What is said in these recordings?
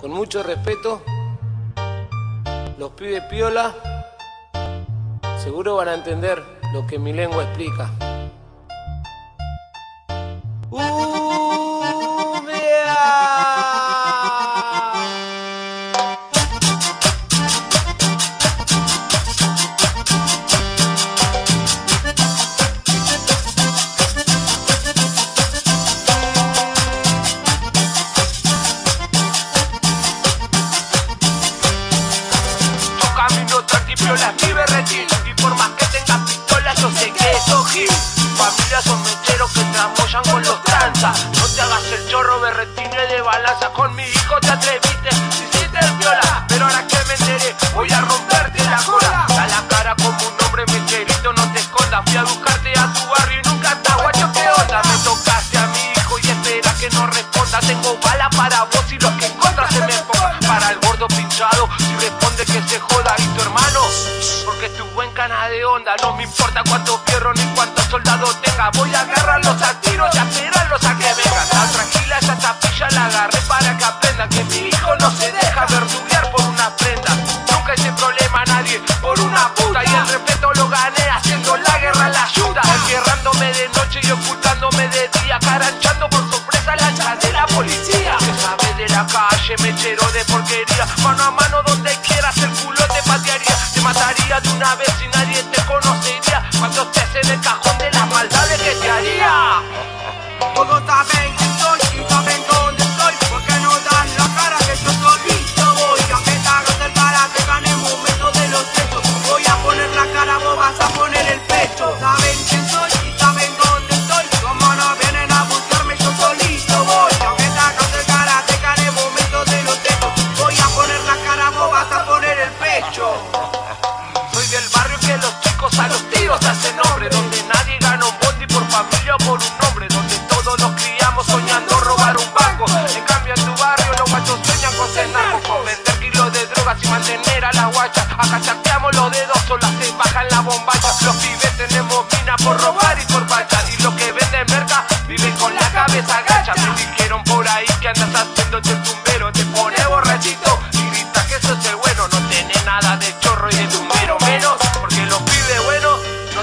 con mucho respeto, los pibes piola seguro van a entender lo que mi lengua explica. Tranqui, piola, mi berretín Y por más que tenga pistola, yo sé que soy Gil Familia son mecheros que tramoyan con los tranzas. No te hagas el chorro, berretines de balanza Con mi hijo te atreviste, No me importa cuánto fierro ni cuántos soldados tenga Voy a agarrarlos a tiros y a esperarlos a que vengan. Está tranquila esa tapilla la agarré para que aprenda Que mi hijo no se deja verduguear por una prenda. Nunca hice problema a nadie por una puta Y el respeto lo gané haciendo la guerra la ayuda. Enterrándome de noche y ocultándome de día Caranchando por sorpresa lancha de la policía. Que sabe de la calle, mechero de porquería Mano a mano donde quieras el culo te patearía Te mataría de una vez tiros hacen nombre Donde nadie gana un bondi por familia o por un nombre Donde todos nos criamos soñando robar un banco. En cambio en tu barrio los guachos sueñan con ser narcos Con vender kilos de drogas y mantener a la guacha. Acá chateamos los dedos, solas se bajan la bombacha Los pibes tenemos mina por robar y por bacha Y los que venden merca viven con la cabeza gacha. Me dijeron por ahí que andas haciéndote el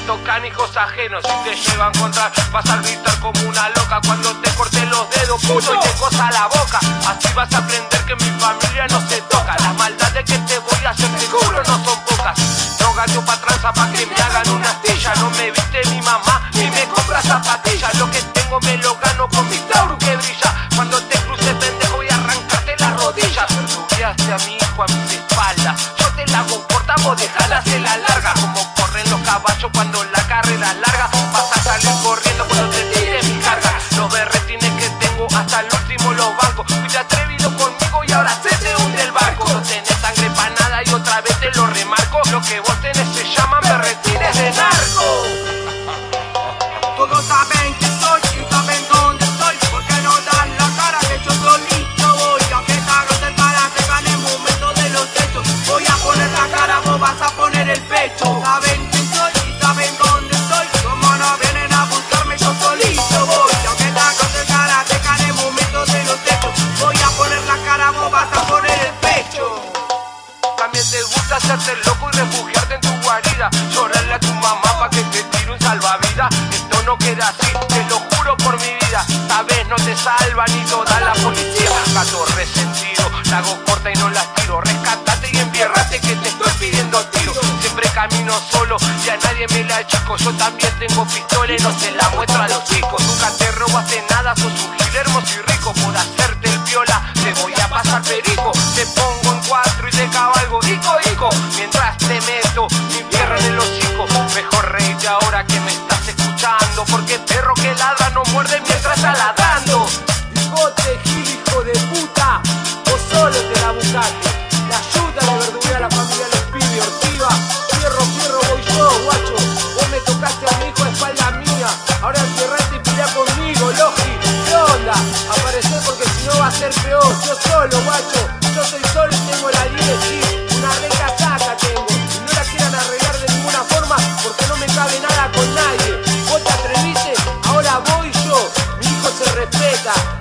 no tocan hijos ajenos Si te llevan contra. Vas a gritar como una loca Cuando te corté los dedos puto y te cosa la boca. Así vas a aprender que mi familia no se toca. Las maldades que te voy a hacer seguro no son pocas. Droga yo pa' tranza pa' que me hagan una astilla. No me viste mi mamá ni me compra zapatillas. Lo que tengo me lo gano con mi tauro que brilla. Cuando te cruce pendejo voy a arrancarte las rodillas Verdugueaste a mi hijo a mis espaldas. Yo te la hago corta, dejalas Gato resentido, la corta y no la tiro. Rescatate y enviérrate que te estoy pidiendo tiro. Siempre camino solo y a nadie me la chico Yo también tengo pistola y no se la muestro a los chicos. Nunca te robaste nada, sos un hermoso y rico. Por hacerte el viola, te voy a pasar perico. Te pongo en cuatro y te cabalgo, hijo, hijo Mientras te meto mi fierro en el hocico Mejor reírte ahora que me estás escuchando Porque perro que ladra no muerde mientras está Dança.